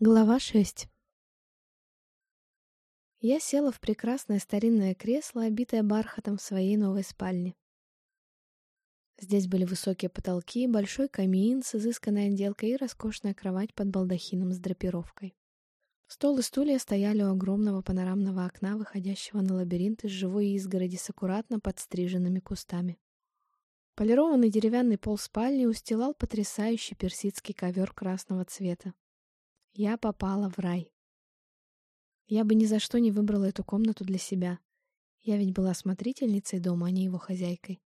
Глава 6 Я села в прекрасное старинное кресло, обитое бархатом в своей новой спальне. Здесь были высокие потолки, большой камин с изысканной отделкой и роскошная кровать под балдахином с драпировкой. Стол и стулья стояли у огромного панорамного окна, выходящего на лабиринт из живой изгороди с аккуратно подстриженными кустами. Полированный деревянный пол спальни устилал потрясающий персидский ковер красного цвета. Я попала в рай. Я бы ни за что не выбрала эту комнату для себя. Я ведь была смотрительницей дома, а не его хозяйкой.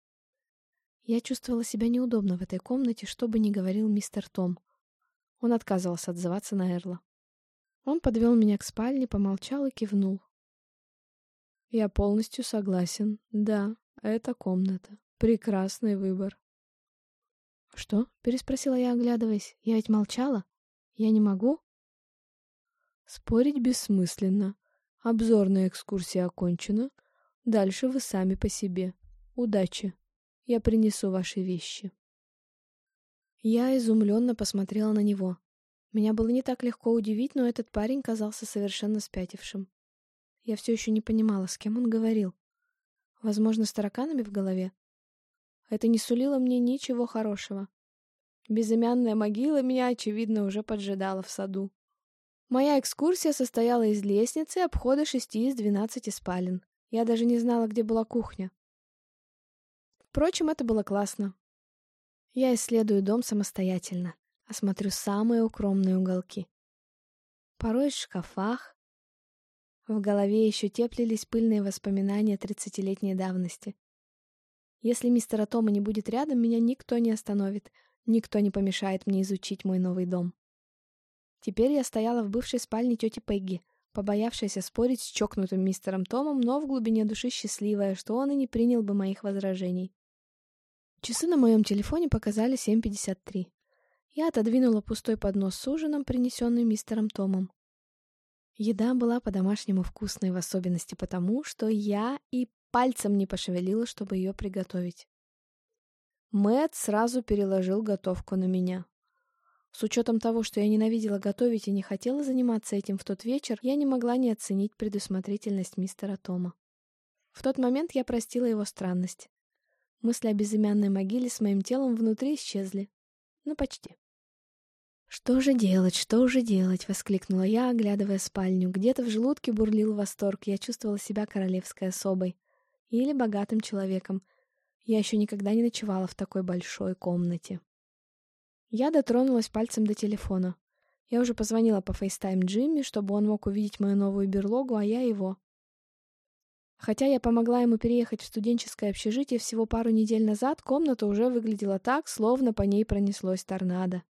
Я чувствовала себя неудобно в этой комнате, что бы ни говорил мистер Том. Он отказывался отзываться на Эрла. Он подвел меня к спальне, помолчал и кивнул. Я полностью согласен. Да, это комната. Прекрасный выбор. Что? переспросила я, оглядываясь. Я ведь молчала. Я не могу? Спорить бессмысленно. Обзорная экскурсия окончена. Дальше вы сами по себе. Удачи. Я принесу ваши вещи. Я изумленно посмотрела на него. Меня было не так легко удивить, но этот парень казался совершенно спятившим. Я все еще не понимала, с кем он говорил. Возможно, с тараканами в голове? Это не сулило мне ничего хорошего. Безымянная могила меня, очевидно, уже поджидала в саду. Моя экскурсия состояла из лестницы обхода шести из двенадцати спален. Я даже не знала, где была кухня. Впрочем, это было классно. Я исследую дом самостоятельно, осмотрю самые укромные уголки. Порой в шкафах. В голове еще теплились пыльные воспоминания тридцатилетней давности. Если мистера Тома не будет рядом, меня никто не остановит, никто не помешает мне изучить мой новый дом. Теперь я стояла в бывшей спальне тети Пегги, побоявшаяся спорить с чокнутым мистером Томом, но в глубине души счастливая, что он и не принял бы моих возражений. Часы на моем телефоне показали 7.53. Я отодвинула пустой поднос с ужином, принесенный мистером Томом. Еда была по-домашнему вкусной, в особенности потому, что я и пальцем не пошевелила, чтобы ее приготовить. Мэт сразу переложил готовку на меня. С учетом того, что я ненавидела готовить и не хотела заниматься этим в тот вечер, я не могла не оценить предусмотрительность мистера Тома. В тот момент я простила его странность. Мысли о безымянной могиле с моим телом внутри исчезли. Ну, почти. «Что же делать, что же делать?» — воскликнула я, оглядывая спальню. Где-то в желудке бурлил восторг, я чувствовала себя королевской особой. Или богатым человеком. Я еще никогда не ночевала в такой большой комнате. Я дотронулась пальцем до телефона. Я уже позвонила по FaceTime Джимми, чтобы он мог увидеть мою новую берлогу, а я его. Хотя я помогла ему переехать в студенческое общежитие всего пару недель назад, комната уже выглядела так, словно по ней пронеслось торнадо.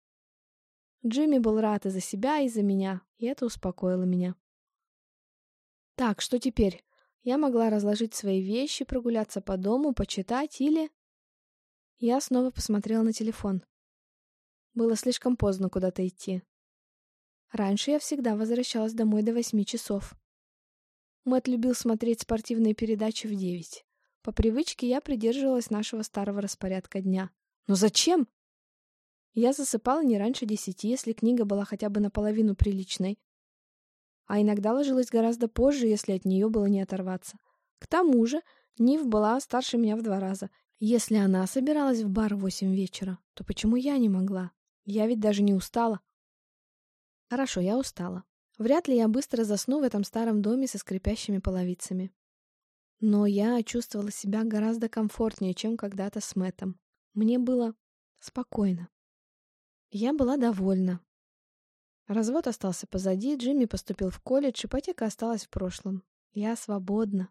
Джимми был рад и за себя, и за меня, и это успокоило меня. Так, что теперь? Я могла разложить свои вещи, прогуляться по дому, почитать или... Я снова посмотрела на телефон. Было слишком поздно куда-то идти. Раньше я всегда возвращалась домой до восьми часов. Мэтт любил смотреть спортивные передачи в девять. По привычке я придерживалась нашего старого распорядка дня. Но зачем? Я засыпала не раньше десяти, если книга была хотя бы наполовину приличной. А иногда ложилась гораздо позже, если от нее было не оторваться. К тому же, Нив была старше меня в два раза. Если она собиралась в бар в восемь вечера, то почему я не могла? Я ведь даже не устала. Хорошо, я устала. Вряд ли я быстро засну в этом старом доме со скрипящими половицами. Но я чувствовала себя гораздо комфортнее, чем когда-то с Мэтом. Мне было спокойно. Я была довольна. Развод остался позади, Джимми поступил в колледж, ипотека осталась в прошлом. Я свободна.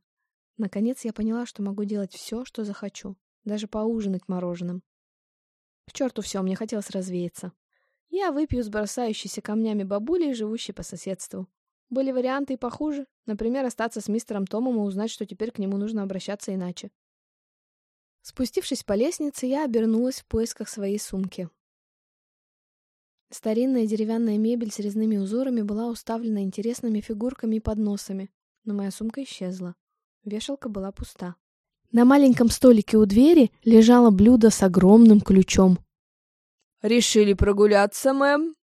Наконец я поняла, что могу делать все, что захочу. Даже поужинать мороженым. К черту все, мне хотелось развеяться. Я выпью с бросающейся камнями бабулей, живущей по соседству. Были варианты и похуже. Например, остаться с мистером Томом и узнать, что теперь к нему нужно обращаться иначе. Спустившись по лестнице, я обернулась в поисках своей сумки. Старинная деревянная мебель с резными узорами была уставлена интересными фигурками и подносами, но моя сумка исчезла. Вешалка была пуста. На маленьком столике у двери лежало блюдо с огромным ключом. «Решили прогуляться, мэм?»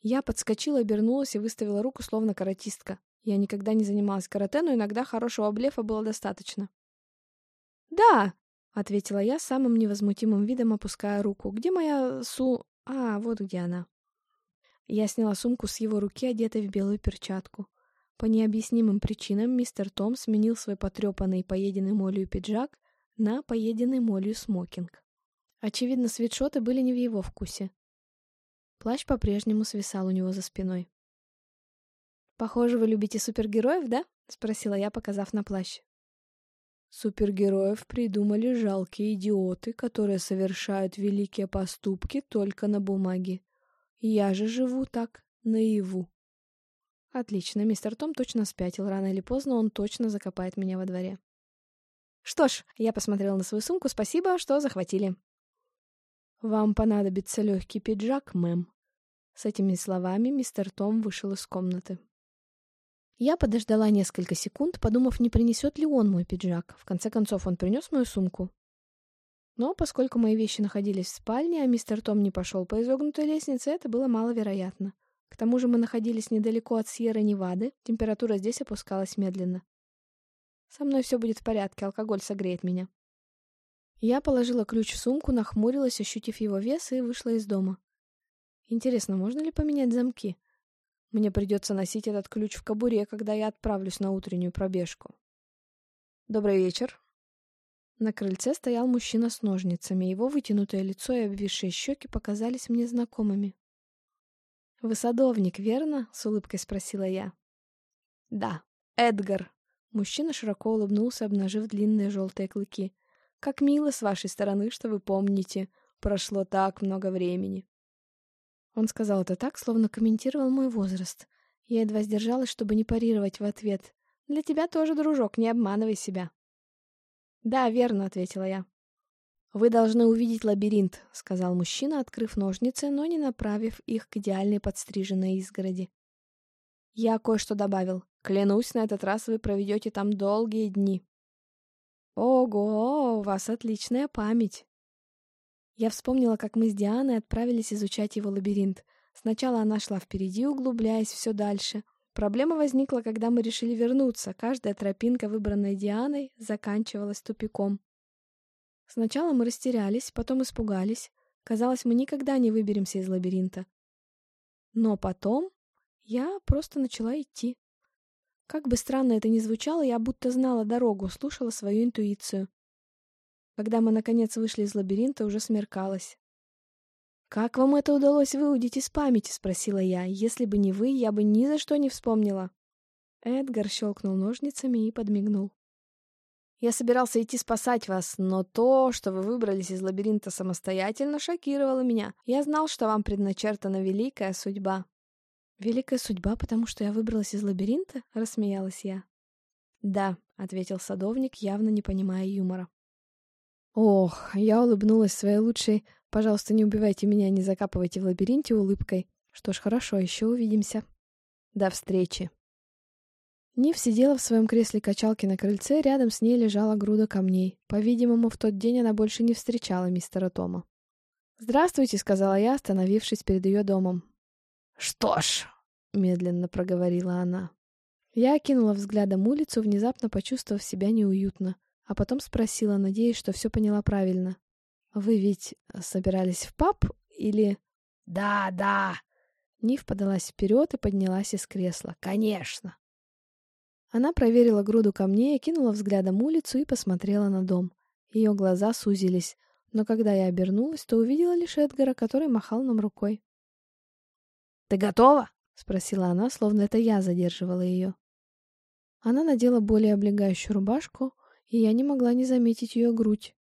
Я подскочила, обернулась и выставила руку, словно каратистка. Я никогда не занималась карате, но иногда хорошего блефа было достаточно. «Да!» — ответила я самым невозмутимым видом, опуская руку. «Где моя су...» «А, вот где она». Я сняла сумку с его руки, одетой в белую перчатку. По необъяснимым причинам мистер Том сменил свой потрепанный поеденный молью пиджак на поеденный молью смокинг. Очевидно, свитшоты были не в его вкусе. Плащ по-прежнему свисал у него за спиной. «Похоже, вы любите супергероев, да?» — спросила я, показав на плащ. Супергероев придумали жалкие идиоты, которые совершают великие поступки только на бумаге. Я же живу так, наяву. Отлично, мистер Том точно спятил. Рано или поздно он точно закопает меня во дворе. Что ж, я посмотрела на свою сумку. Спасибо, что захватили. Вам понадобится легкий пиджак, мэм. С этими словами мистер Том вышел из комнаты. Я подождала несколько секунд, подумав, не принесет ли он мой пиджак. В конце концов, он принес мою сумку. Но поскольку мои вещи находились в спальне, а мистер Том не пошел по изогнутой лестнице, это было маловероятно. К тому же мы находились недалеко от Сьерра-Невады, температура здесь опускалась медленно. Со мной все будет в порядке, алкоголь согреет меня. Я положила ключ в сумку, нахмурилась, ощутив его вес, и вышла из дома. Интересно, можно ли поменять замки? Мне придется носить этот ключ в кобуре, когда я отправлюсь на утреннюю пробежку. Добрый вечер. На крыльце стоял мужчина с ножницами. Его вытянутое лицо и обвисшие щеки показались мне знакомыми. «Вы садовник, верно?» — с улыбкой спросила я. «Да, Эдгар». Мужчина широко улыбнулся, обнажив длинные желтые клыки. «Как мило с вашей стороны, что вы помните. Прошло так много времени». Он сказал это так, словно комментировал мой возраст. Я едва сдержалась, чтобы не парировать в ответ. «Для тебя тоже, дружок, не обманывай себя». «Да, верно», — ответила я. «Вы должны увидеть лабиринт», — сказал мужчина, открыв ножницы, но не направив их к идеальной подстриженной изгороди. Я кое-что добавил. Клянусь, на этот раз вы проведете там долгие дни. Ого, у вас отличная память. Я вспомнила, как мы с Дианой отправились изучать его лабиринт. Сначала она шла впереди, углубляясь все дальше. Проблема возникла, когда мы решили вернуться. Каждая тропинка, выбранная Дианой, заканчивалась тупиком. Сначала мы растерялись, потом испугались. Казалось, мы никогда не выберемся из лабиринта. Но потом я просто начала идти. Как бы странно это ни звучало, я будто знала дорогу, слушала свою интуицию. Когда мы, наконец, вышли из лабиринта, уже смеркалось. «Как вам это удалось выудить из памяти?» — спросила я. «Если бы не вы, я бы ни за что не вспомнила». Эдгар щелкнул ножницами и подмигнул. «Я собирался идти спасать вас, но то, что вы выбрались из лабиринта самостоятельно, шокировало меня. Я знал, что вам предначертана великая судьба». «Великая судьба, потому что я выбралась из лабиринта?» — рассмеялась я. «Да», — ответил садовник, явно не понимая юмора. Ох, я улыбнулась своей лучшей. Пожалуйста, не убивайте меня, не закапывайте в лабиринте улыбкой. Что ж, хорошо, еще увидимся. До встречи. Нив сидела в своем кресле качалки на крыльце, рядом с ней лежала груда камней. По-видимому, в тот день она больше не встречала мистера Тома. «Здравствуйте», — сказала я, остановившись перед ее домом. «Что ж», — медленно проговорила она. Я окинула взглядом улицу, внезапно почувствовав себя неуютно а потом спросила, надеясь, что все поняла правильно. «Вы ведь собирались в паб или...» «Да, да!» Нив подалась вперед и поднялась из кресла. «Конечно!» Она проверила груду камней, кинула взглядом улицу и посмотрела на дом. Ее глаза сузились, но когда я обернулась, то увидела лишь Эдгара, который махал нам рукой. «Ты готова?» — спросила она, словно это я задерживала ее. Она надела более облегающую рубашку, и я не могла не заметить ее грудь.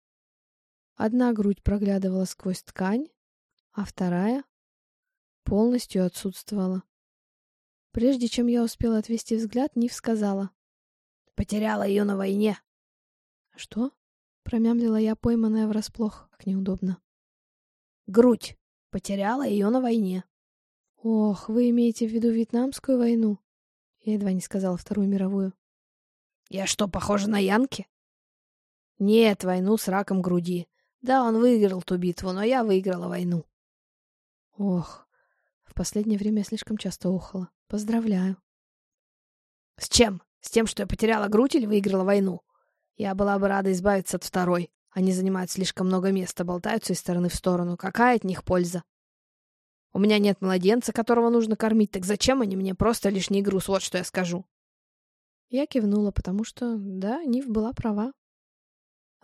Одна грудь проглядывала сквозь ткань, а вторая полностью отсутствовала. Прежде чем я успела отвести взгляд, Нив сказала. «Потеряла ее на войне». «Что?» — промямлила я, пойманная врасплох. Как неудобно. «Грудь. Потеряла ее на войне». «Ох, вы имеете в виду Вьетнамскую войну?» Я едва не сказала Вторую мировую. «Я что, похожа на Янки?» Нет, войну с раком груди. Да, он выиграл ту битву, но я выиграла войну. Ох, В последнее время я слишком часто охала. Поздравляю. С чем? С тем, что я потеряла грудь или выиграла войну? Я была бы рада избавиться от второй. Они занимают слишком много места, болтаются из стороны в сторону. Какая от них польза? У меня нет младенца, которого нужно кормить, так зачем они мне? Просто лишний груз, вот что я скажу. Я кивнула, потому что, да, Нив была права.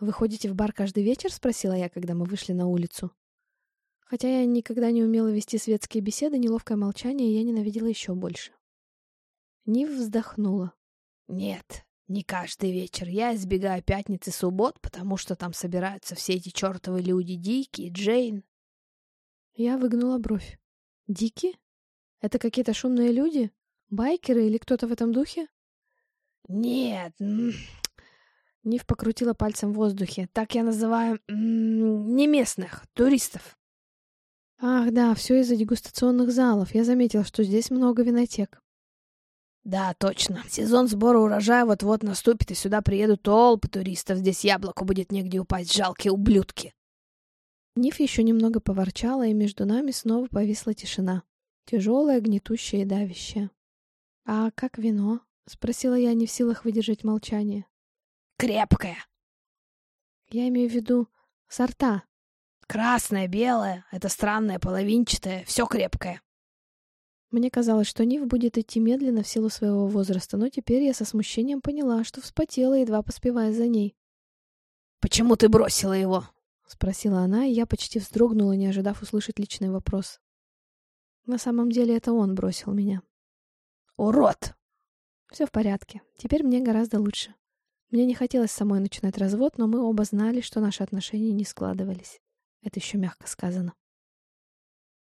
«Вы ходите в бар каждый вечер?» — спросила я, когда мы вышли на улицу. Хотя я никогда не умела вести светские беседы, неловкое молчание я ненавидела еще больше. Нив вздохнула. «Нет, не каждый вечер. Я избегаю пятниц и суббот, потому что там собираются все эти чертовы люди, Дики, Джейн». Я выгнула бровь. «Дики? Это какие-то шумные люди? Байкеры или кто-то в этом духе?» «Нет, Нив покрутила пальцем в воздухе. Так я называю не местных, туристов. Ах, да, все из-за дегустационных залов. Я заметила, что здесь много винотек. Да, точно. Сезон сбора урожая вот-вот наступит, и сюда приедут толпы туристов. Здесь яблоку будет негде упасть, жалкие ублюдки. Ниф еще немного поворчала, и между нами снова повисла тишина. Тяжелая, гнетущая и давящая. «А как вино?» — спросила я, не в силах выдержать молчание крепкая. Я имею в виду сорта. Красное, белое, это странное, половинчатое, все крепкое. Мне казалось, что Нив будет идти медленно в силу своего возраста, но теперь я со смущением поняла, что вспотела, едва поспевая за ней. «Почему ты бросила его?» — спросила она, и я почти вздрогнула, не ожидав услышать личный вопрос. На самом деле это он бросил меня. «Урод!» «Все в порядке. Теперь мне гораздо лучше. Мне не хотелось самой начинать развод, но мы оба знали, что наши отношения не складывались. Это еще мягко сказано.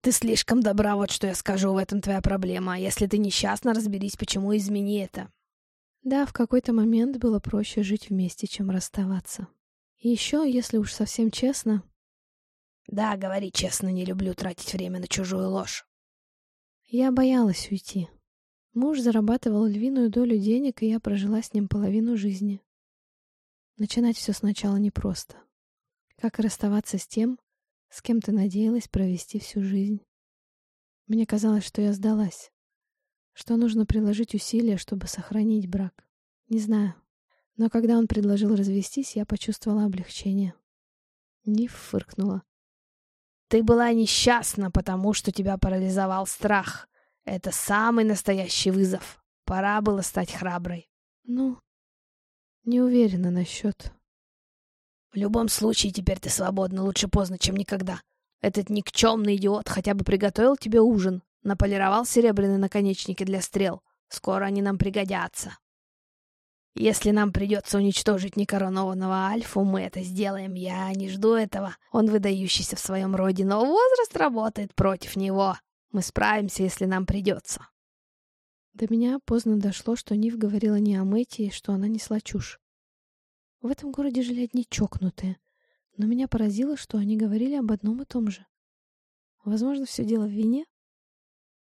«Ты слишком добра, вот что я скажу, в этом твоя проблема. Если ты несчастна, разберись, почему измени это». Да, в какой-то момент было проще жить вместе, чем расставаться. И еще, если уж совсем честно... Да, говори честно, не люблю тратить время на чужую ложь. Я боялась уйти. Муж зарабатывал львиную долю денег, и я прожила с ним половину жизни. Начинать все сначала непросто. Как расставаться с тем, с кем ты надеялась провести всю жизнь? Мне казалось, что я сдалась, что нужно приложить усилия, чтобы сохранить брак. Не знаю. Но когда он предложил развестись, я почувствовала облегчение. Ниф фыркнула. «Ты была несчастна, потому что тебя парализовал страх. Это самый настоящий вызов. Пора было стать храброй». «Ну, не уверена насчет. В любом случае, теперь ты свободна. Лучше поздно, чем никогда. Этот никчемный идиот хотя бы приготовил тебе ужин. Наполировал серебряные наконечники для стрел. Скоро они нам пригодятся. Если нам придется уничтожить некоронованного Альфу, мы это сделаем. Я не жду этого. Он выдающийся в своем роде, но возраст работает против него. Мы справимся, если нам придется. До меня поздно дошло, что Нив говорила не о Мэти и что она несла чушь. В этом городе жили одни чокнутые, но меня поразило, что они говорили об одном и том же. Возможно, все дело в вине?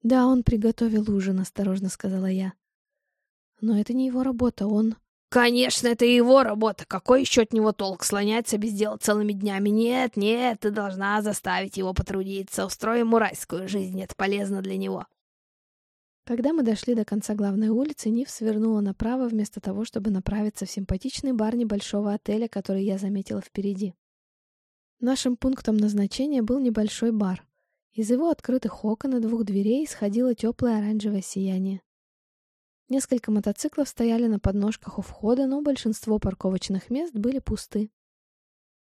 «Да, он приготовил ужин», — осторожно сказала я. «Но это не его работа, он...» «Конечно, это его работа. Какой еще от него толк слоняться без дела целыми днями? Нет, нет, ты должна заставить его потрудиться. Устрой ему райскую жизнь, это полезно для него». Когда мы дошли до конца главной улицы, Нив свернула направо вместо того, чтобы направиться в симпатичный бар небольшого отеля, который я заметила впереди. Нашим пунктом назначения был небольшой бар. Из его открытых окон и двух дверей исходило теплое оранжевое сияние. Несколько мотоциклов стояли на подножках у входа, но большинство парковочных мест были пусты.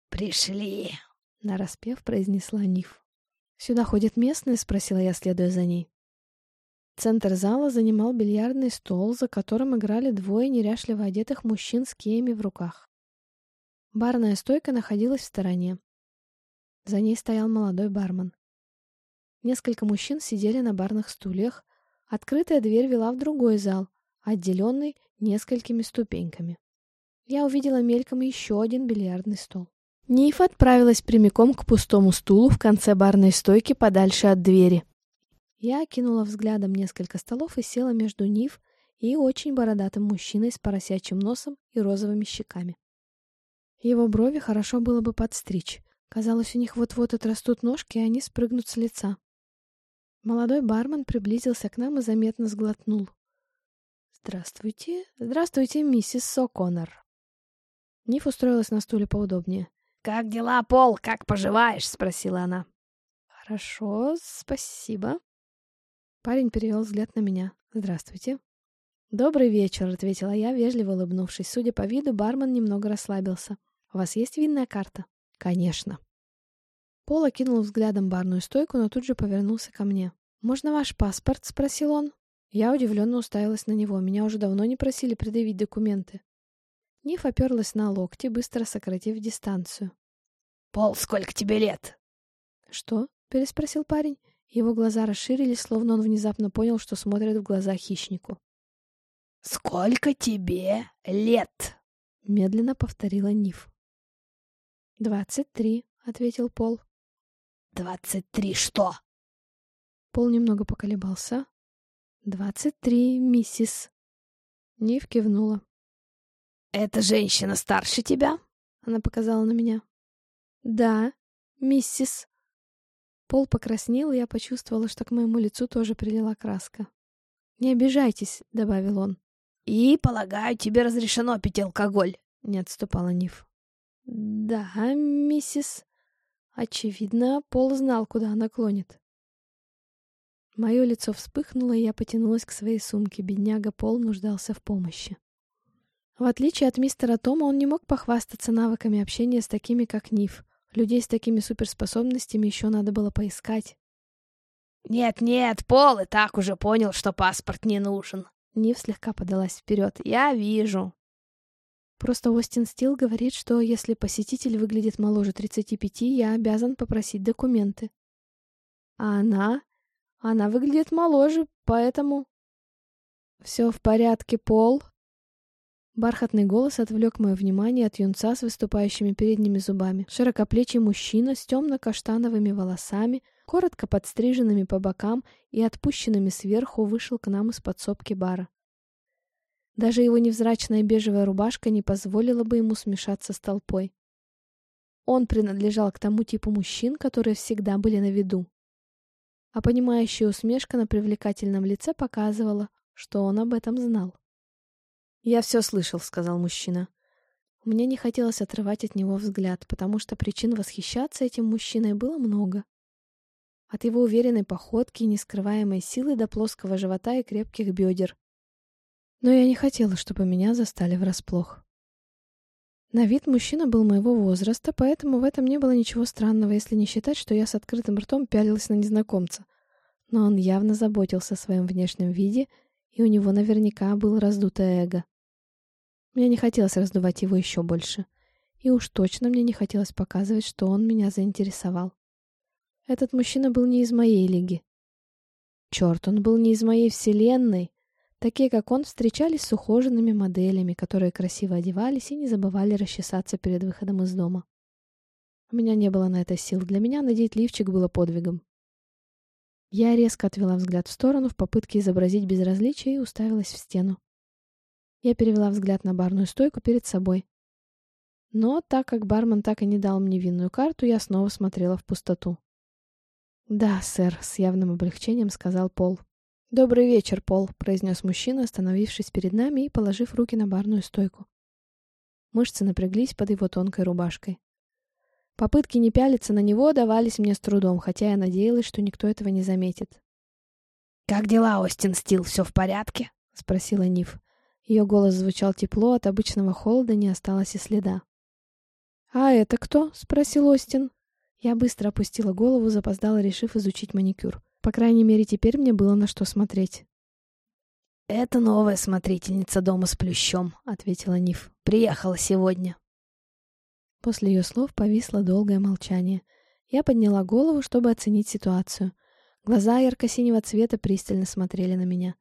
«Пришли!» — нараспев произнесла Нив. «Сюда ходят местные?» — спросила я, следуя за ней. Центр зала занимал бильярдный стол, за которым играли двое неряшливо одетых мужчин с киями в руках. Барная стойка находилась в стороне. За ней стоял молодой бармен. Несколько мужчин сидели на барных стульях. Открытая дверь вела в другой зал, отделенный несколькими ступеньками. Я увидела мельком еще один бильярдный стол. Ниф отправилась прямиком к пустому стулу в конце барной стойки подальше от двери. Я окинула взглядом несколько столов и села между Нив и очень бородатым мужчиной с поросячьим носом и розовыми щеками. Его брови хорошо было бы подстричь. Казалось, у них вот-вот отрастут ножки, и они спрыгнут с лица. Молодой бармен приблизился к нам и заметно сглотнул. «Здравствуйте. Здравствуйте, миссис Со'Коннор». Ниф устроилась на стуле поудобнее. «Как дела, Пол? Как поживаешь?» — спросила она. «Хорошо, спасибо». Парень перевел взгляд на меня. «Здравствуйте». «Добрый вечер», — ответила я, вежливо улыбнувшись. Судя по виду, бармен немного расслабился. «У вас есть винная карта?» «Конечно». Пол окинул взглядом барную стойку, но тут же повернулся ко мне. «Можно ваш паспорт?» — спросил он. Я удивленно уставилась на него. Меня уже давно не просили предъявить документы. Ниф оперлась на локти, быстро сократив дистанцию. «Пол, сколько тебе лет?» «Что?» — переспросил парень. Его глаза расширились, словно он внезапно понял, что смотрит в глаза хищнику. «Сколько тебе лет?» — медленно повторила Ниф. «Двадцать три», — ответил Пол. «Двадцать три что?» Пол немного поколебался. «Двадцать три, миссис». Ниф кивнула. «Эта женщина старше тебя?» Она показала на меня. «Да, миссис». Пол покраснел, и я почувствовала, что к моему лицу тоже прилила краска. «Не обижайтесь», — добавил он. «И, полагаю, тебе разрешено пить алкоголь», — не отступала Ниф. «Да, миссис». Очевидно, Пол знал, куда она клонит. Мое лицо вспыхнуло, и я потянулась к своей сумке. Бедняга Пол нуждался в помощи. В отличие от мистера Тома, он не мог похвастаться навыками общения с такими, как Ниф. Людей с такими суперспособностями еще надо было поискать. «Нет-нет, Пол и так уже понял, что паспорт не нужен». Ниф слегка подалась вперед. «Я вижу». Просто Остин Стил говорит, что если посетитель выглядит моложе 35, я обязан попросить документы. А она? Она выглядит моложе, поэтому... «Все в порядке, Пол», Бархатный голос отвлек мое внимание от юнца с выступающими передними зубами. Широкоплечий мужчина с темно-каштановыми волосами, коротко подстриженными по бокам и отпущенными сверху, вышел к нам из подсобки бара. Даже его невзрачная бежевая рубашка не позволила бы ему смешаться с толпой. Он принадлежал к тому типу мужчин, которые всегда были на виду. А понимающая усмешка на привлекательном лице показывала, что он об этом знал. «Я все слышал», — сказал мужчина. Мне не хотелось отрывать от него взгляд, потому что причин восхищаться этим мужчиной было много. От его уверенной походки и нескрываемой силы до плоского живота и крепких бедер. Но я не хотела, чтобы меня застали врасплох. На вид мужчина был моего возраста, поэтому в этом не было ничего странного, если не считать, что я с открытым ртом пялилась на незнакомца. Но он явно заботился о своем внешнем виде, и у него наверняка было раздутое эго. Мне не хотелось раздувать его еще больше. И уж точно мне не хотелось показывать, что он меня заинтересовал. Этот мужчина был не из моей лиги. Черт, он был не из моей вселенной. Такие, как он, встречались с ухоженными моделями, которые красиво одевались и не забывали расчесаться перед выходом из дома. У меня не было на это сил. Для меня надеть лифчик было подвигом. Я резко отвела взгляд в сторону в попытке изобразить безразличие и уставилась в стену. Я перевела взгляд на барную стойку перед собой. Но так как бармен так и не дал мне винную карту, я снова смотрела в пустоту. «Да, сэр», — с явным облегчением сказал Пол. «Добрый вечер, Пол», — произнес мужчина, остановившись перед нами и положив руки на барную стойку. Мышцы напряглись под его тонкой рубашкой. Попытки не пялиться на него давались мне с трудом, хотя я надеялась, что никто этого не заметит. «Как дела, Остин Стил, все в порядке?» — спросила Ниф. Ее голос звучал тепло, от обычного холода не осталось и следа. «А это кто?» — спросил Остин. Я быстро опустила голову, запоздала, решив изучить маникюр. По крайней мере, теперь мне было на что смотреть. «Это новая смотрительница дома с плющом», — ответила Ниф. «Приехала сегодня». После ее слов повисло долгое молчание. Я подняла голову, чтобы оценить ситуацию. Глаза ярко-синего цвета пристально смотрели на меня.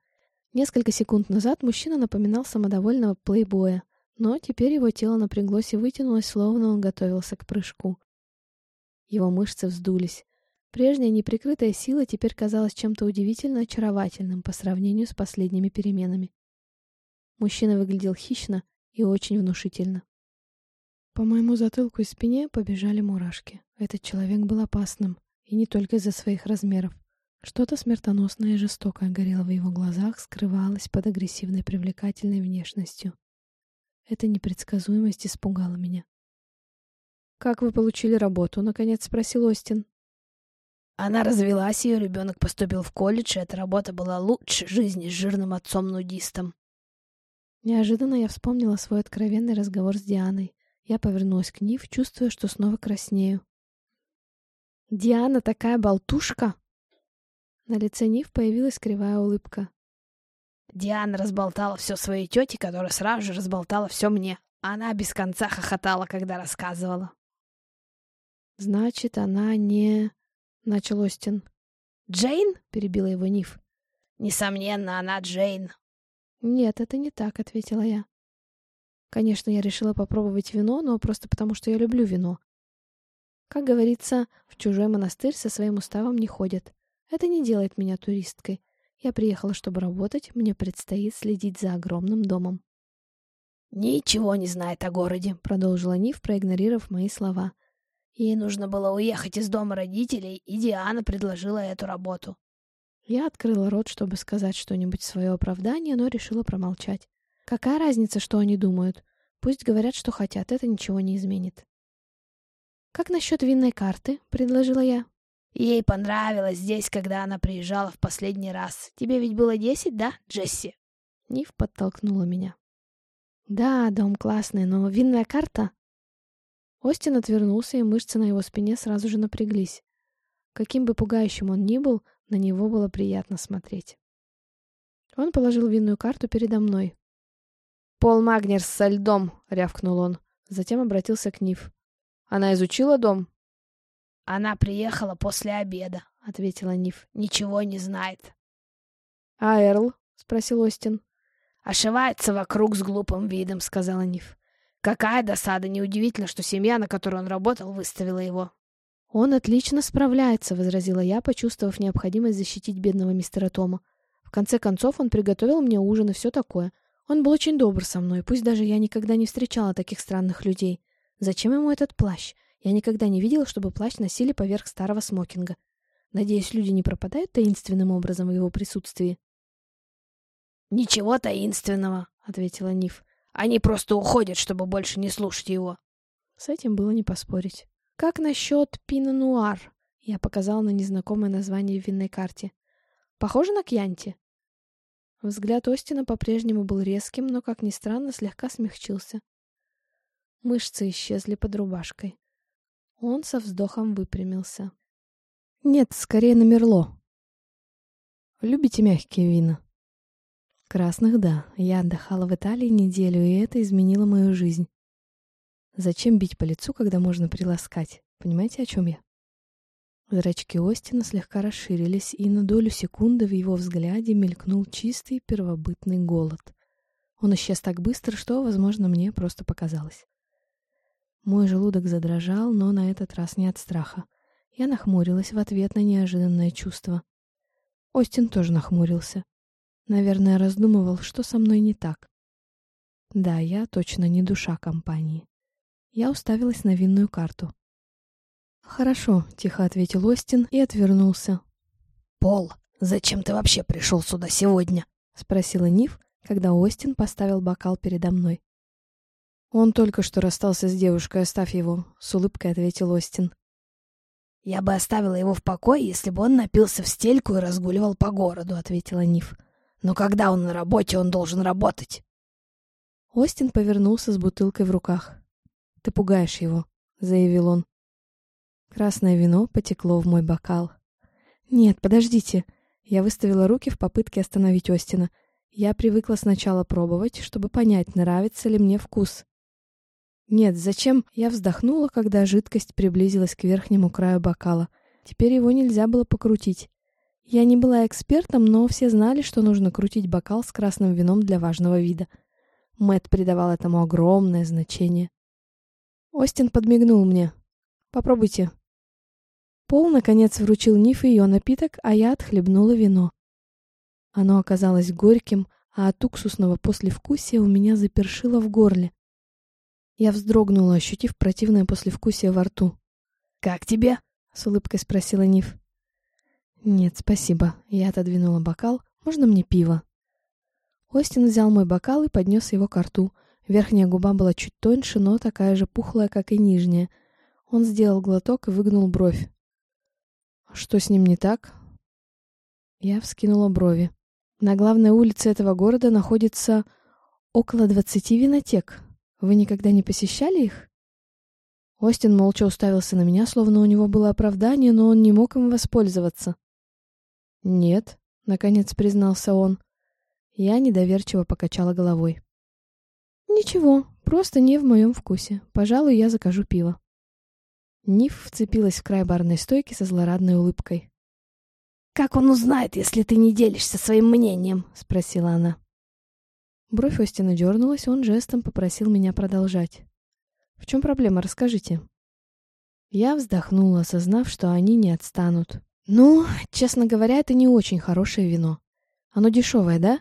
Несколько секунд назад мужчина напоминал самодовольного плейбоя, но теперь его тело напряглось и вытянулось, словно он готовился к прыжку. Его мышцы вздулись. Прежняя неприкрытая сила теперь казалась чем-то удивительно очаровательным по сравнению с последними переменами. Мужчина выглядел хищно и очень внушительно. По моему затылку и спине побежали мурашки. Этот человек был опасным, и не только из-за своих размеров. Что-то смертоносное и жестокое горело в его глазах, скрывалось под агрессивной привлекательной внешностью. Эта непредсказуемость испугала меня. «Как вы получили работу?» — наконец спросил Остин. Она развелась, ее ребенок поступил в колледж, и эта работа была лучше жизни с жирным отцом-нудистом. Неожиданно я вспомнила свой откровенный разговор с Дианой. Я повернулась к Нив, чувствуя, что снова краснею. «Диана такая болтушка!» На лице Нив появилась кривая улыбка. Диана разболтала все своей тете, которая сразу же разболтала все мне. Она без конца хохотала, когда рассказывала. «Значит, она не...» — начал Остин. «Джейн?» — перебила его Ниф. «Несомненно, она Джейн». «Нет, это не так», — ответила я. Конечно, я решила попробовать вино, но просто потому, что я люблю вино. Как говорится, в чужой монастырь со своим уставом не ходят. Это не делает меня туристкой. Я приехала, чтобы работать, мне предстоит следить за огромным домом. «Ничего не знает о городе», — продолжила Нив, проигнорировав мои слова. Ей нужно было уехать из дома родителей, и Диана предложила эту работу. Я открыла рот, чтобы сказать что-нибудь в свое оправдание, но решила промолчать. Какая разница, что они думают? Пусть говорят, что хотят, это ничего не изменит. «Как насчет винной карты?» — предложила я. «Ей понравилось здесь, когда она приезжала в последний раз. Тебе ведь было десять, да, Джесси?» Нив подтолкнула меня. «Да, дом классный, но винная карта...» Остин отвернулся, и мышцы на его спине сразу же напряглись. Каким бы пугающим он ни был, на него было приятно смотреть. Он положил винную карту передо мной. «Пол Магнерс со льдом!» — рявкнул он. Затем обратился к Нив. «Она изучила дом?» «Она приехала после обеда», — ответила Нив. «Ничего не знает». «А Эрл?» — спросил Остин. «Ошивается вокруг с глупым видом», — сказала Нив. Какая досада, неудивительно, что семья, на которой он работал, выставила его. «Он отлично справляется», — возразила я, почувствовав необходимость защитить бедного мистера Тома. В конце концов, он приготовил мне ужин и все такое. Он был очень добр со мной, пусть даже я никогда не встречала таких странных людей. Зачем ему этот плащ? Я никогда не видела, чтобы плащ носили поверх старого смокинга. Надеюсь, люди не пропадают таинственным образом в его присутствии. «Ничего таинственного», — ответила Ниф. Они просто уходят, чтобы больше не слушать его. С этим было не поспорить. Как насчет пино-нуар? Я показал на незнакомое название в винной карте. Похоже на кьянти? Взгляд Остина по-прежнему был резким, но, как ни странно, слегка смягчился. Мышцы исчезли под рубашкой. Он со вздохом выпрямился. «Нет, скорее на мерло. Любите мягкие вина?» Красных, да. Я отдыхала в Италии неделю, и это изменило мою жизнь. Зачем бить по лицу, когда можно приласкать? Понимаете, о чем я? Зрачки Остина слегка расширились, и на долю секунды в его взгляде мелькнул чистый первобытный голод. Он исчез так быстро, что, возможно, мне просто показалось. Мой желудок задрожал, но на этот раз не от страха. Я нахмурилась в ответ на неожиданное чувство. Остин тоже нахмурился. Наверное, раздумывал, что со мной не так. Да, я точно не душа компании. Я уставилась на винную карту. «Хорошо», — тихо ответил Остин и отвернулся. «Пол, зачем ты вообще пришел сюда сегодня?» — спросила Нив, когда Остин поставил бокал передо мной. «Он только что расстался с девушкой, оставь его», — с улыбкой ответил Остин. «Я бы оставила его в покое, если бы он напился в стельку и разгуливал по городу», — ответила Нив. Но когда он на работе, он должен работать. Остин повернулся с бутылкой в руках. «Ты пугаешь его», — заявил он. Красное вино потекло в мой бокал. «Нет, подождите». Я выставила руки в попытке остановить Остина. Я привыкла сначала пробовать, чтобы понять, нравится ли мне вкус. Нет, зачем? Я вздохнула, когда жидкость приблизилась к верхнему краю бокала. Теперь его нельзя было покрутить. Я не была экспертом, но все знали, что нужно крутить бокал с красным вином для важного вида. Мэт придавал этому огромное значение. Остин подмигнул мне. «Попробуйте». Пол, наконец, вручил Ниф ее напиток, а я отхлебнула вино. Оно оказалось горьким, а от уксусного послевкусия у меня запершило в горле. Я вздрогнула, ощутив противное послевкусие во рту. «Как тебе?» — с улыбкой спросила Ниф. «Нет, спасибо». Я отодвинула бокал. «Можно мне пиво?» Остин взял мой бокал и поднес его к рту. Верхняя губа была чуть тоньше, но такая же пухлая, как и нижняя. Он сделал глоток и выгнул бровь. «Что с ним не так?» Я вскинула брови. На главной улице этого города находится около двадцати винотек. Вы никогда не посещали их? Остин молча уставился на меня, словно у него было оправдание, но он не мог им воспользоваться. «Нет», — наконец признался он. Я недоверчиво покачала головой. «Ничего, просто не в моем вкусе. Пожалуй, я закажу пиво». Ниф вцепилась в край барной стойки со злорадной улыбкой. «Как он узнает, если ты не делишься своим мнением?» — спросила она. Бровь Остина дернулась, он жестом попросил меня продолжать. «В чем проблема? Расскажите». Я вздохнула, осознав, что они не отстанут. «Ну, честно говоря, это не очень хорошее вино. Оно дешевое, да?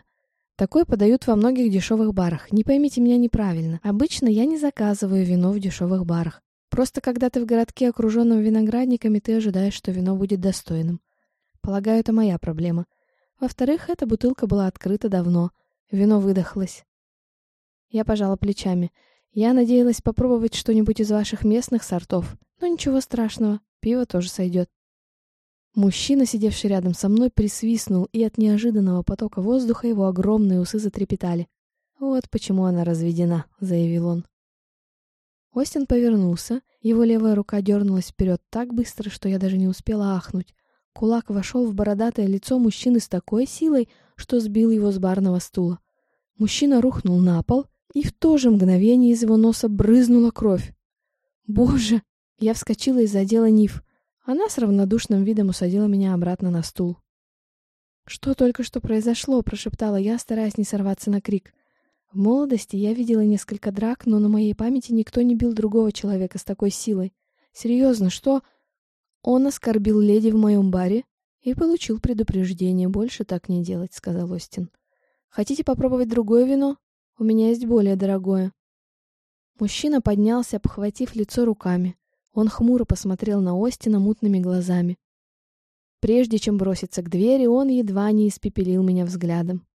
Такое подают во многих дешевых барах. Не поймите меня неправильно. Обычно я не заказываю вино в дешевых барах. Просто когда ты в городке, окруженном виноградниками, ты ожидаешь, что вино будет достойным. Полагаю, это моя проблема. Во-вторых, эта бутылка была открыта давно. Вино выдохлось. Я пожала плечами. Я надеялась попробовать что-нибудь из ваших местных сортов, но ничего страшного, пиво тоже сойдет. Мужчина, сидевший рядом со мной, присвистнул, и от неожиданного потока воздуха его огромные усы затрепетали. «Вот почему она разведена», — заявил он. Остин повернулся, его левая рука дернулась вперед так быстро, что я даже не успела ахнуть. Кулак вошел в бородатое лицо мужчины с такой силой, что сбил его с барного стула. Мужчина рухнул на пол, и в то же мгновение из его носа брызнула кровь. «Боже!» Я вскочила из-за дела Ниф. Она с равнодушным видом усадила меня обратно на стул. «Что только что произошло?» — прошептала я, стараясь не сорваться на крик. В молодости я видела несколько драк, но на моей памяти никто не бил другого человека с такой силой. Серьезно, что? Он оскорбил леди в моем баре и получил предупреждение больше так не делать, сказал Остин. Хотите попробовать другое вино? У меня есть более дорогое. Мужчина поднялся, обхватив лицо руками. Он хмуро посмотрел на Остина мутными глазами. Прежде чем броситься к двери, он едва не испепелил меня взглядом.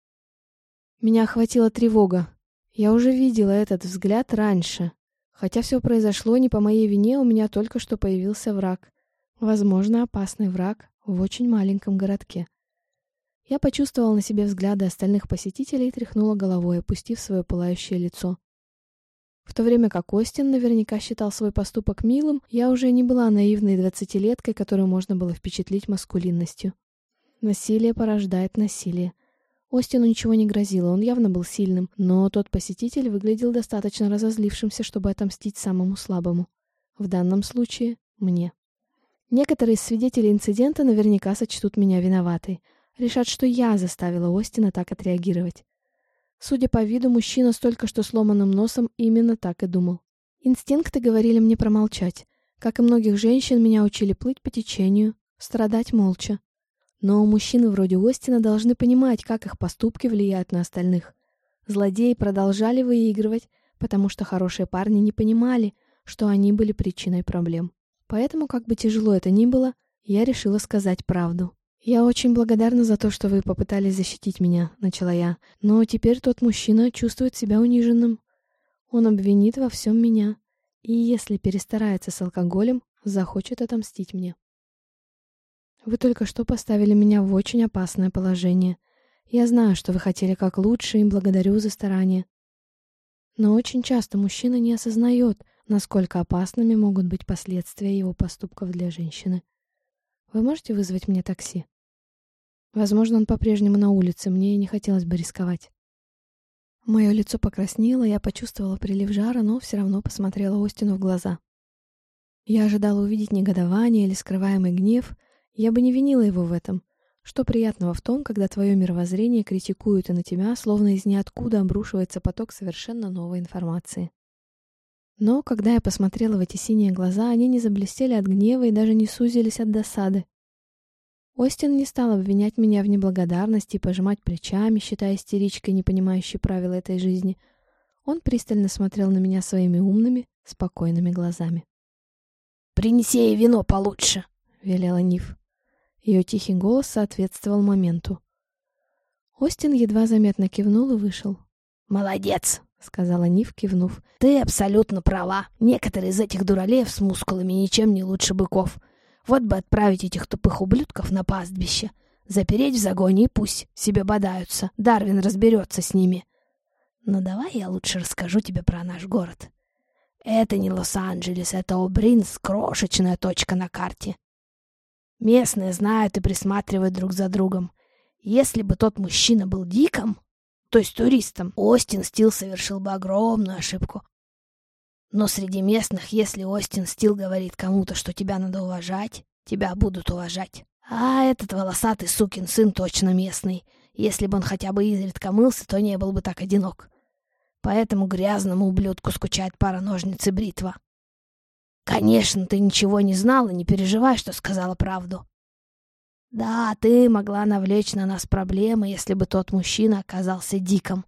Меня охватила тревога. Я уже видела этот взгляд раньше. Хотя все произошло не по моей вине, у меня только что появился враг. Возможно, опасный враг в очень маленьком городке. Я почувствовала на себе взгляды остальных посетителей и тряхнула головой, опустив свое пылающее лицо. В то время как Остин наверняка считал свой поступок милым, я уже не была наивной двадцатилеткой, которую можно было впечатлить маскулинностью. Насилие порождает насилие. Остину ничего не грозило, он явно был сильным, но тот посетитель выглядел достаточно разозлившимся, чтобы отомстить самому слабому. В данном случае — мне. Некоторые из свидетелей инцидента наверняка сочтут меня виноватой, решат, что я заставила Остина так отреагировать. Судя по виду, мужчина с только что сломанным носом именно так и думал. Инстинкты говорили мне промолчать. Как и многих женщин, меня учили плыть по течению, страдать молча. Но мужчины вроде Остина должны понимать, как их поступки влияют на остальных. Злодеи продолжали выигрывать, потому что хорошие парни не понимали, что они были причиной проблем. Поэтому, как бы тяжело это ни было, я решила сказать правду. «Я очень благодарна за то, что вы попытались защитить меня», — начала я. «Но теперь тот мужчина чувствует себя униженным. Он обвинит во всем меня. И если перестарается с алкоголем, захочет отомстить мне». «Вы только что поставили меня в очень опасное положение. Я знаю, что вы хотели как лучше, и благодарю за старание. Но очень часто мужчина не осознает, насколько опасными могут быть последствия его поступков для женщины. Вы можете вызвать мне такси?» Возможно, он по-прежнему на улице, мне не хотелось бы рисковать. Мое лицо покраснело, я почувствовала прилив жара, но все равно посмотрела Остину в глаза. Я ожидала увидеть негодование или скрываемый гнев, я бы не винила его в этом. Что приятного в том, когда твое мировоззрение критикуют и на тебя, словно из ниоткуда обрушивается поток совершенно новой информации. Но когда я посмотрела в эти синие глаза, они не заблестели от гнева и даже не сузились от досады. Остин не стал обвинять меня в неблагодарности и пожимать плечами, считая истеричкой, не понимающей правил этой жизни. Он пристально смотрел на меня своими умными, спокойными глазами. «Принеси ей вино получше», — велела Ниф. Ее тихий голос соответствовал моменту. Остин едва заметно кивнул и вышел. «Молодец!» — сказала Нив, кивнув. «Ты абсолютно права. Некоторые из этих дуралеев с мускулами ничем не лучше быков. Вот бы отправить этих тупых ублюдков на пастбище. Запереть в загоне и пусть себе бодаются. Дарвин разберется с ними. Но давай я лучше расскажу тебе про наш город. Это не Лос-Анджелес, это Обринс, крошечная точка на карте. Местные знают и присматривают друг за другом. Если бы тот мужчина был диком, то есть туристом, Остин Стил совершил бы огромную ошибку. Но среди местных, если Остин Стил говорит кому-то, что тебя надо уважать, тебя будут уважать. А этот волосатый сукин сын точно местный. Если бы он хотя бы изредка мылся, то не был бы так одинок. Поэтому грязному ублюдку скучает пара ножниц и бритва. Конечно, ты ничего не знала, не переживай, что сказала правду. Да, ты могла навлечь на нас проблемы, если бы тот мужчина оказался диком.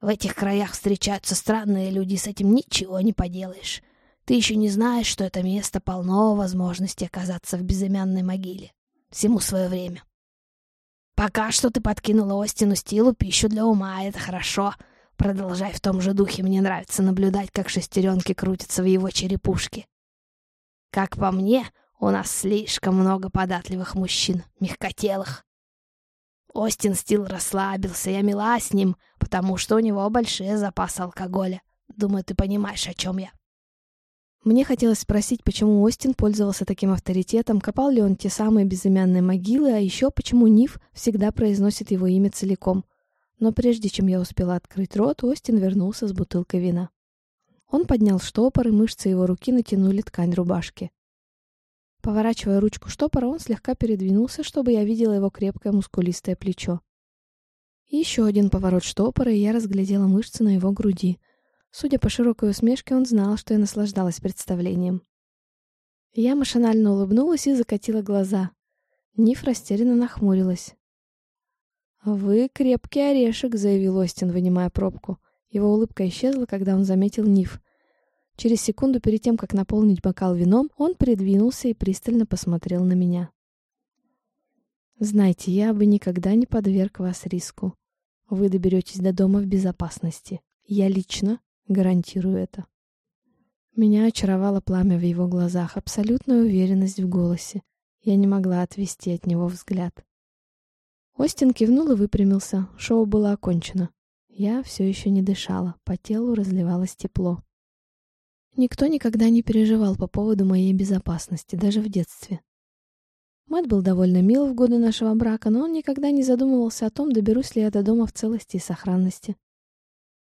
В этих краях встречаются странные люди, с этим ничего не поделаешь. Ты еще не знаешь, что это место полно возможностей оказаться в безымянной могиле. Всему свое время. Пока что ты подкинула Остину Стилу пищу для ума, это хорошо. Продолжай в том же духе, мне нравится наблюдать, как шестеренки крутятся в его черепушке. Как по мне, у нас слишком много податливых мужчин, мягкотелых. Остин Стил расслабился, я мила с ним, потому что у него большие запасы алкоголя. Думаю, ты понимаешь, о чем я. Мне хотелось спросить, почему Остин пользовался таким авторитетом, копал ли он те самые безымянные могилы, а еще почему Ниф всегда произносит его имя целиком. Но прежде чем я успела открыть рот, Остин вернулся с бутылкой вина. Он поднял штопор, и мышцы его руки натянули ткань рубашки. Поворачивая ручку штопора, он слегка передвинулся, чтобы я видела его крепкое мускулистое плечо. еще один поворот штопора, и я разглядела мышцы на его груди. Судя по широкой усмешке, он знал, что я наслаждалась представлением. Я машинально улыбнулась и закатила глаза. Ниф растерянно нахмурилась. «Вы крепкий орешек», — заявил Остин, вынимая пробку. Его улыбка исчезла, когда он заметил Ниф — Через секунду перед тем, как наполнить бокал вином, он придвинулся и пристально посмотрел на меня. «Знаете, я бы никогда не подверг вас риску. Вы доберетесь до дома в безопасности. Я лично гарантирую это». Меня очаровало пламя в его глазах, абсолютная уверенность в голосе. Я не могла отвести от него взгляд. Остин кивнул и выпрямился. Шоу было окончено. Я все еще не дышала, по телу разливалось тепло. Никто никогда не переживал по поводу моей безопасности, даже в детстве. Мэтт был довольно мил в годы нашего брака, но он никогда не задумывался о том, доберусь ли я до дома в целости и сохранности.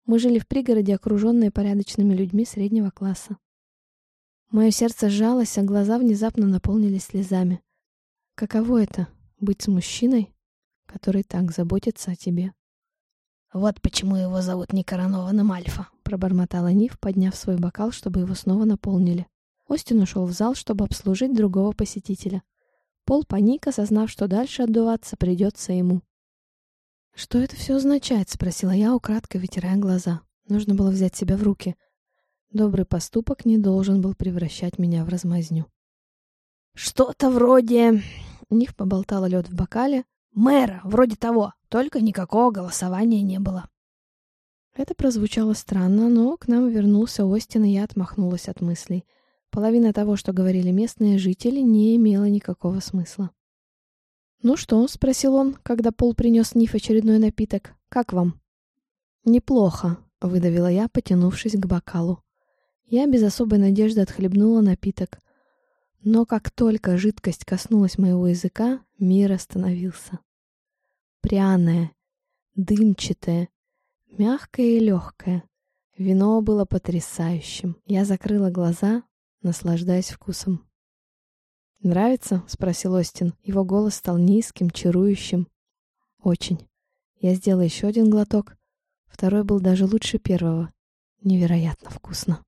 Мы жили в пригороде, окруженные порядочными людьми среднего класса. Мое сердце сжалось, а глаза внезапно наполнились слезами. Каково это — быть с мужчиной, который так заботится о тебе? «Вот почему его зовут некоронованным Альфа», — пробормотала Нив, подняв свой бокал, чтобы его снова наполнили. Остин ушел в зал, чтобы обслужить другого посетителя. Пол паник, осознав, что дальше отдуваться придется ему. «Что это все означает?» — спросила я, украдкой вытирая глаза. Нужно было взять себя в руки. Добрый поступок не должен был превращать меня в размазню. «Что-то вроде...» Нив поболтала лед в бокале. «Мэра, вроде того. Только никакого голосования не было. Это прозвучало странно, но к нам вернулся Остин, и я отмахнулась от мыслей. Половина того, что говорили местные жители, не имела никакого смысла. «Ну что?» — спросил он, когда Пол принес Ниф очередной напиток. «Как вам?» «Неплохо», — выдавила я, потянувшись к бокалу. Я без особой надежды отхлебнула напиток. Но как только жидкость коснулась моего языка, мир остановился пряное, дымчатое, мягкое и легкое. Вино было потрясающим. Я закрыла глаза, наслаждаясь вкусом. «Нравится?» — спросил Остин. Его голос стал низким, чарующим. «Очень. Я сделала еще один глоток. Второй был даже лучше первого. Невероятно вкусно».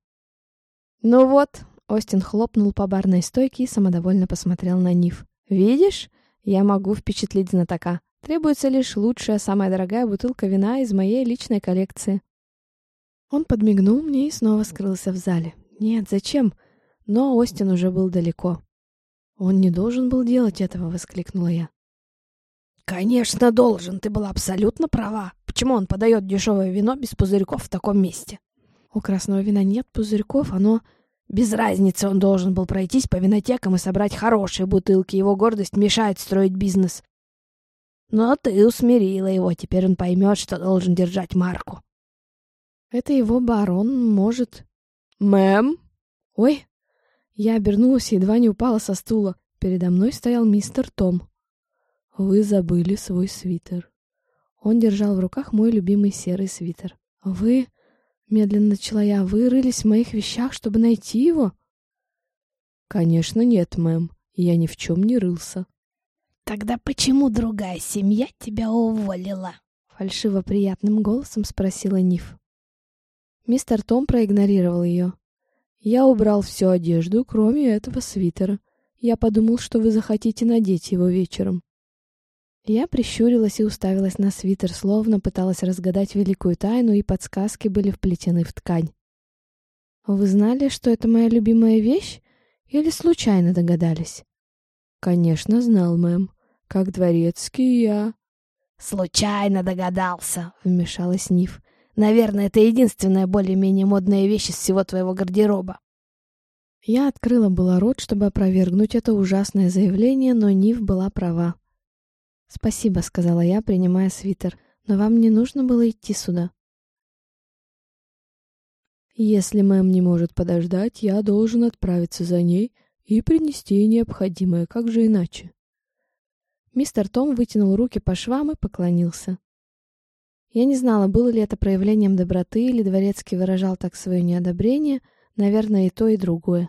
«Ну вот», — Остин хлопнул по барной стойке и самодовольно посмотрел на Нив. «Видишь? Я могу впечатлить знатока. Требуется лишь лучшая, самая дорогая бутылка вина из моей личной коллекции. Он подмигнул мне и снова скрылся в зале. Нет, зачем? Но Остин уже был далеко. «Он не должен был делать этого!» — воскликнула я. «Конечно должен, ты была абсолютно права. Почему он подает дешевое вино без пузырьков в таком месте?» «У красного вина нет пузырьков, оно...» «Без разницы, он должен был пройтись по винотекам и собрать хорошие бутылки. Его гордость мешает строить бизнес. Но ты усмирила его, теперь он поймет, что должен держать марку». «Это его бар, он может...» «Мэм?» «Ой!» Я обернулась и едва не упала со стула. Передо мной стоял мистер Том. «Вы забыли свой свитер». Он держал в руках мой любимый серый свитер. «Вы...» — медленно начала я. «Вы рылись в моих вещах, чтобы найти его?» «Конечно нет, мэм. Я ни в чем не рылся». «Тогда почему другая семья тебя уволила?» — фальшиво приятным голосом спросила Ниф. Мистер Том проигнорировал ее. «Я убрал всю одежду, кроме этого свитера. Я подумал, что вы захотите надеть его вечером». Я прищурилась и уставилась на свитер, словно пыталась разгадать великую тайну, и подсказки были вплетены в ткань. «Вы знали, что это моя любимая вещь? Или случайно догадались?» «Конечно, знал, мэм. Как дворецкий я...» «Случайно догадался», — вмешалась Ниф. «Наверное, это единственная более-менее модная вещь из всего твоего гардероба». Я открыла было рот, чтобы опровергнуть это ужасное заявление, но Ниф была права. «Спасибо», — сказала я, принимая свитер, «но вам не нужно было идти сюда». «Если мэм не может подождать, я должен отправиться за ней и принести ей необходимое, как же иначе?» Мистер Том вытянул руки по швам и поклонился. Я не знала, было ли это проявлением доброты, или Дворецкий выражал так свое неодобрение, наверное, и то, и другое.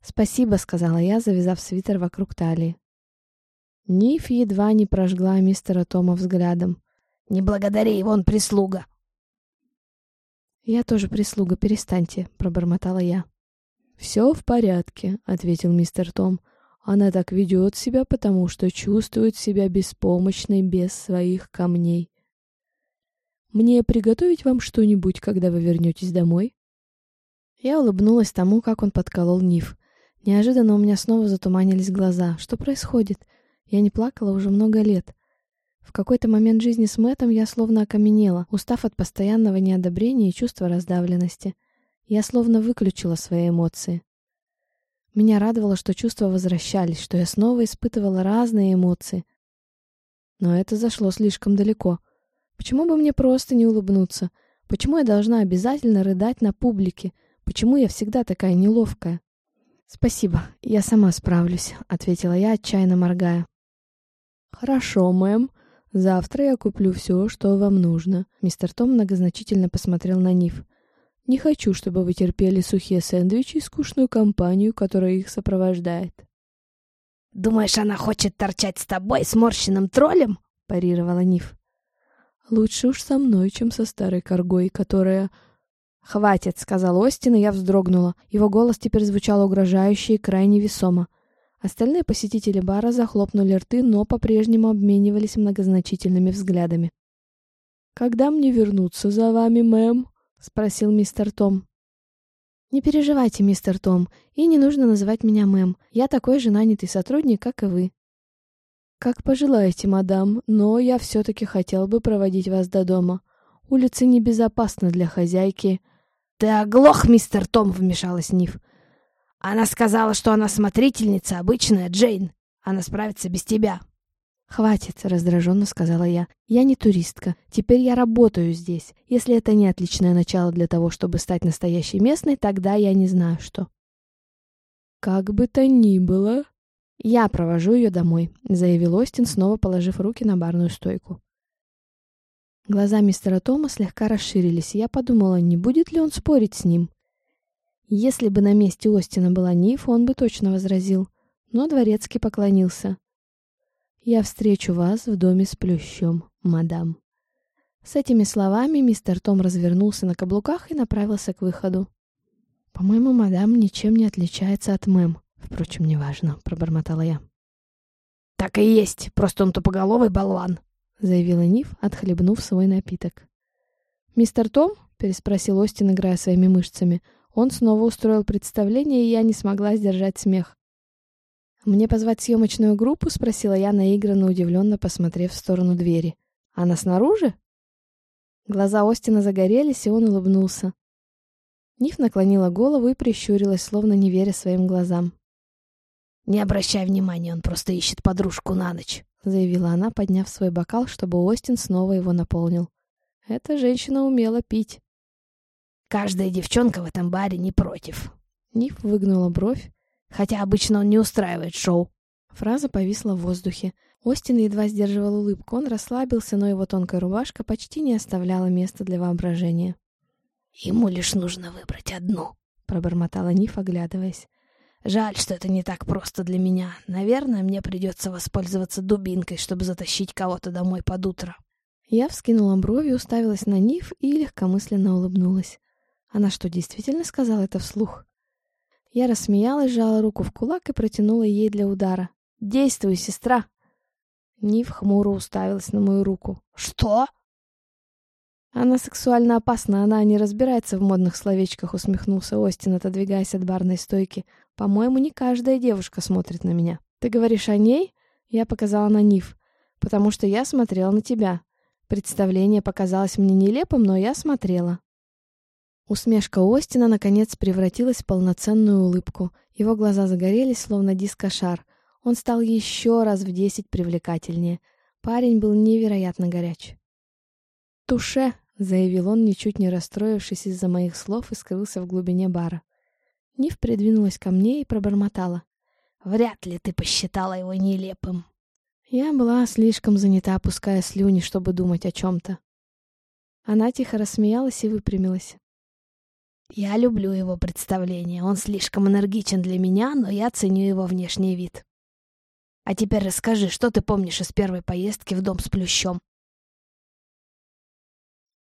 «Спасибо», — сказала я, завязав свитер вокруг талии. Ниф едва не прожгла мистера Тома взглядом. «Не благодари его, он прислуга!» «Я тоже прислуга, перестаньте», — пробормотала я. «Все в порядке», — ответил мистер Том. «Она так ведет себя, потому что чувствует себя беспомощной без своих камней. Мне приготовить вам что-нибудь, когда вы вернетесь домой?» Я улыбнулась тому, как он подколол Ниф. Неожиданно у меня снова затуманились глаза. Что происходит? Я не плакала уже много лет. В какой-то момент жизни с Мэттом я словно окаменела, устав от постоянного неодобрения и чувства раздавленности. Я словно выключила свои эмоции. Меня радовало, что чувства возвращались, что я снова испытывала разные эмоции. Но это зашло слишком далеко. Почему бы мне просто не улыбнуться? Почему я должна обязательно рыдать на публике? Почему я всегда такая неловкая? «Спасибо, я сама справлюсь», — ответила я, отчаянно моргая. «Хорошо, мэм. Завтра я куплю все, что вам нужно». Мистер Том многозначительно посмотрел на Ниф. «Не хочу, чтобы вы терпели сухие сэндвичи и скучную компанию, которая их сопровождает». «Думаешь, она хочет торчать с тобой, сморщенным троллем?» — парировала Ниф. «Лучше уж со мной, чем со старой коргой, которая...» «Хватит», — сказал Остин, и я вздрогнула. Его голос теперь звучал угрожающе и крайне весомо. Остальные посетители бара захлопнули рты, но по-прежнему обменивались многозначительными взглядами. «Когда мне вернуться за вами, мэм?» — спросил мистер Том. «Не переживайте, мистер Том, и не нужно называть меня мэм. Я такой же нанятый сотрудник, как и вы». «Как пожелаете, мадам, но я все-таки хотел бы проводить вас до дома. Улица небезопасна для хозяйки». «Ты оглох, мистер Том!» — вмешалась Ниф. Она сказала, что она смотрительница, обычная Джейн. Она справится без тебя. «Хватит», — раздраженно сказала я. «Я не туристка. Теперь я работаю здесь. Если это не отличное начало для того, чтобы стать настоящей местной, тогда я не знаю, что». «Как бы то ни было...» «Я провожу ее домой», — заявил Остин, снова положив руки на барную стойку. Глаза мистера Тома слегка расширились, и я подумала, не будет ли он спорить с ним. Если бы на месте Остина была Ниф, он бы точно возразил. Но Дворецкий поклонился. «Я встречу вас в доме с плющом, мадам». С этими словами мистер Том развернулся на каблуках и направился к выходу. «По-моему, мадам ничем не отличается от мэм. Впрочем, неважно», — пробормотала я. «Так и есть, просто он тупоголовый болван», — заявила Ниф, отхлебнув свой напиток. «Мистер Том?» — переспросил Остин, играя своими мышцами. Он снова устроил представление, и я не смогла сдержать смех. «Мне позвать съемочную группу?» — спросила я, наигранно удивленно посмотрев в сторону двери. «Она снаружи?» Глаза Остина загорелись, и он улыбнулся. Ниф наклонила голову и прищурилась, словно не веря своим глазам. «Не обращай внимания, он просто ищет подружку на ночь», — заявила она, подняв свой бокал, чтобы Остин снова его наполнил. Эта женщина умела пить. «Каждая девчонка в этом баре не против». Ниф выгнула бровь, хотя обычно он не устраивает шоу. Фраза повисла в воздухе. Остин едва сдерживал улыбку. Он расслабился, но его тонкая рубашка почти не оставляла места для воображения. «Ему лишь нужно выбрать одну», — пробормотала Ниф, оглядываясь. Жаль, что это не так просто для меня. Наверное, мне придется воспользоваться дубинкой, чтобы затащить кого-то домой под утро. Я вскинула брови, уставилась на Ниф и легкомысленно улыбнулась. Она что, действительно сказала это вслух? Я рассмеялась, сжала руку в кулак и протянула ей для удара. «Действуй, сестра!» Ниф хмуро уставилась на мою руку. «Что?» «Она сексуально опасна, она не разбирается в модных словечках», — усмехнулся Остин, отодвигаясь от барной стойки. По-моему, не каждая девушка смотрит на меня. Ты говоришь о ней? Я показала на Ниф. Потому что я смотрела на тебя. Представление показалось мне нелепым, но я смотрела. Усмешка Остина, наконец, превратилась в полноценную улыбку. Его глаза загорелись, словно дискошар. Он стал еще раз в десять привлекательнее. Парень был невероятно горяч. «Туше!» — заявил он, ничуть не расстроившись из-за моих слов, и скрылся в глубине бара. Нив придвинулась ко мне и пробормотала. «Вряд ли ты посчитала его нелепым». Я была слишком занята, опуская слюни, чтобы думать о чем-то. Она тихо рассмеялась и выпрямилась. «Я люблю его представление. Он слишком энергичен для меня, но я ценю его внешний вид. А теперь расскажи, что ты помнишь из первой поездки в дом с плющом?»